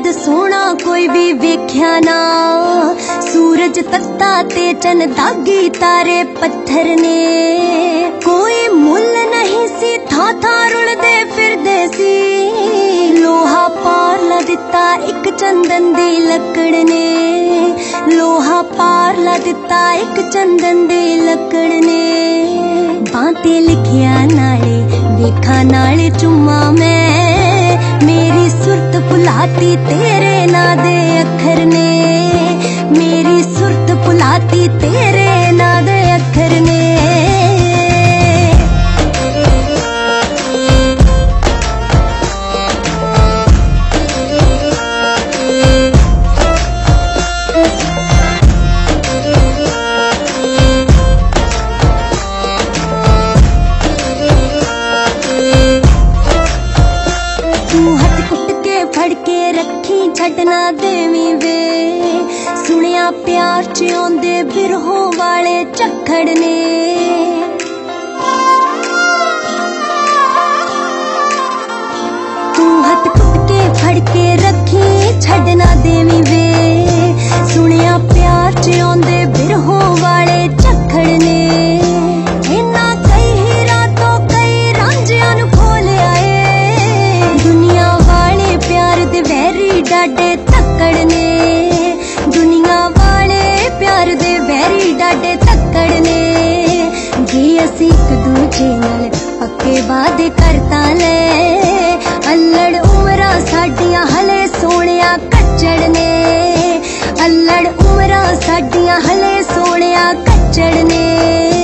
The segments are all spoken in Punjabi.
ਵੱਧ ਸੋਹਣਾ ਕੋਈ ਵੀ ਵੇਖਿਆ ਨਾ ਸੂਰਜ ਤੱਤਾ ਤੇ ਚੰਨ ਦਾਗੀ ਤਾਰੇ ਪੱਥਰ ਨੇ। ਕੋਈ ਮੁੱਲ ਨਹੀਂ ਸੀ ਥਾਂ ਥਾਂ ਰੁਲਦੇ ਫਿਰਦੇ ਸੀ। ਲੋਹਾ ਪਾਰ ਲਾ ਦਿੱਤਾ ਇੱਕ ਚੰਦਨ ਦੀ ਲੱਕੜ ਨੇ। ਲੋਹਾ ਪਾਰ ਲਾ ਦਿੱਤਾ ਇੱਕ ਚੰਦਨ ਦੀ ਲੱਕੜ ਨੇ। ਬਾਤੇ ਲਿਖਿਆ ਨਾਲੇ, ਵੇਖਾਂ ਨਾਲੇ ਚੁੰਮਾ ਮੈਂ। ਮੇਰੀ ਸੁਰਤ ਭੁਲਾਤੀ ਤੇਰੇ ਨਾਂ ਦੇ ਅੱਖਰ ਨੇ ਮੇਰੀ ਸੁਰਤ ਭੁਲਾਤੀ ਤੇਰੇ ਨਾਂ ਦੇ ਰੱਖੀ ਛੱਡਣਾ ਦੇਵੀਂ ਵੇ ਸੁਣਿਆ ਪਿਆਰ ਚ ਆਉਂਦੇ ਬਿਰਹੋਂ ਵਾਲੇ ਝੱਖੜ ਨੇ। ਤੂੰ ਹੱਥ ਕੁੱਟ ਕੇ ਫੜ ਕੇ ਰੱਖੀ, ਛੱਡਣਾ ਦੇਵੀਂ ਵੇ ਸੁਣਿਆ ਪਿਆਰ ਚ ਆਉਂਦੇ ਬਿਰਹੋਂ ਵਾਲੇ ਝੱਖੜ ਨੇ। ਇਹਨਾਂ ਕਈ ਹੀਰਾ ਤੋਂ ਕਈ ਰਾਂਝਿਆਂ ਨੂੰ ਖੋਲਿਆ ਏ। ਦੁਨੀਆ ਵੈਰੀ ਡਾਡੇ ਤੱਕੜ ਨੇ। ਦੁਨੀਆ ਵਾਲੇ ਪਿਆਰ ਦੇ ਵੈਰੀ ਡਾਡੇ ਤੱਕੜ ਨੇ। ਜੀ ਅਸੀਂ ਇੱਕ ਦੂਜੇ ਨਾਲ ਪੱਕੇ ਵਾਅਦੇ ਕਰਤਾ ਲੈ। ਅੱਲੜ ਉਮਰਾਂ ਸਾਡੀਆਂ ਹਲੇ ਸੋਹਣਿਆ ਕੱਚੜ ਨੇ। ਅੱਲੜ ਉਮਰਾਂ ਸਾਡੀਆਂ ਹਲੇ ਸੋਹਣਿਆ ਕੱਚੜ ਨੇ।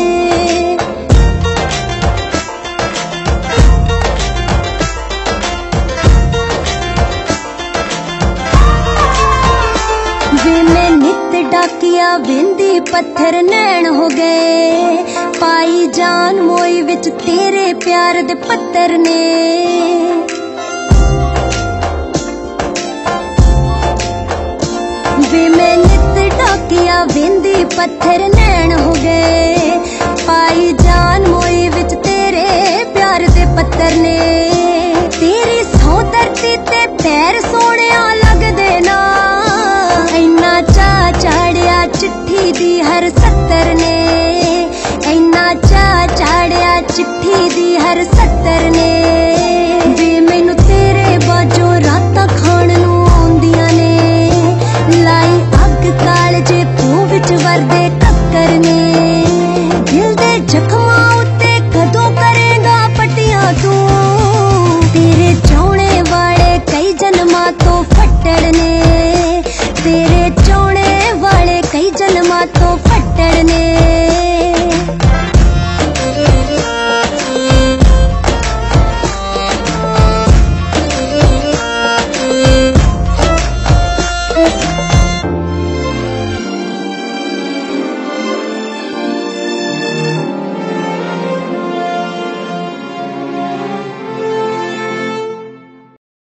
ਵੇ ਮੈਂ ਨਿਤ ਡਾਕੀਆ ਬਿੰਦੀ ਪੱਥਰ ਨੈਣ ਹੋ ਗਏ। ਪਾਈ ਜਾਨ ਮੋਈ ਵਿੱਚ ਤੇਰੇ ਪਿਆਰ ਦੇ ਪੱਤਰ ਨੇ। ਵੇ ਮੈਂ ਨਿਤ ਡਾਕੀਆ ਬਿੰਦੀ ਪੱਥਰ ਨੈਣ ਹੋ ਗਏ। ਪਾਈ ਚਿੱਠੀ ਦੀ ਹਰ ਮੈਨੂੰ ਅੱਗ ਕਾਲ ਜੇ ਵਿੱਚ ਵਰਦੇ ਕੱਕਰ ਨੇ। ਦਿਲ ਦੇ ਜ਼ਖਮਾਂ ਉੱਤੇ ਕਦੋਂ ਕਰੇਗਾ ਪਟੀਆਂ ਤੂੰ? ਤੇਰੇ ਚਾਹਣੇ ਵਾਲੇ ਕਈ ਜਨਮਾਂ ਤੋਂ ਫੱਟੜ ਨੇ। ਤੇਰੇ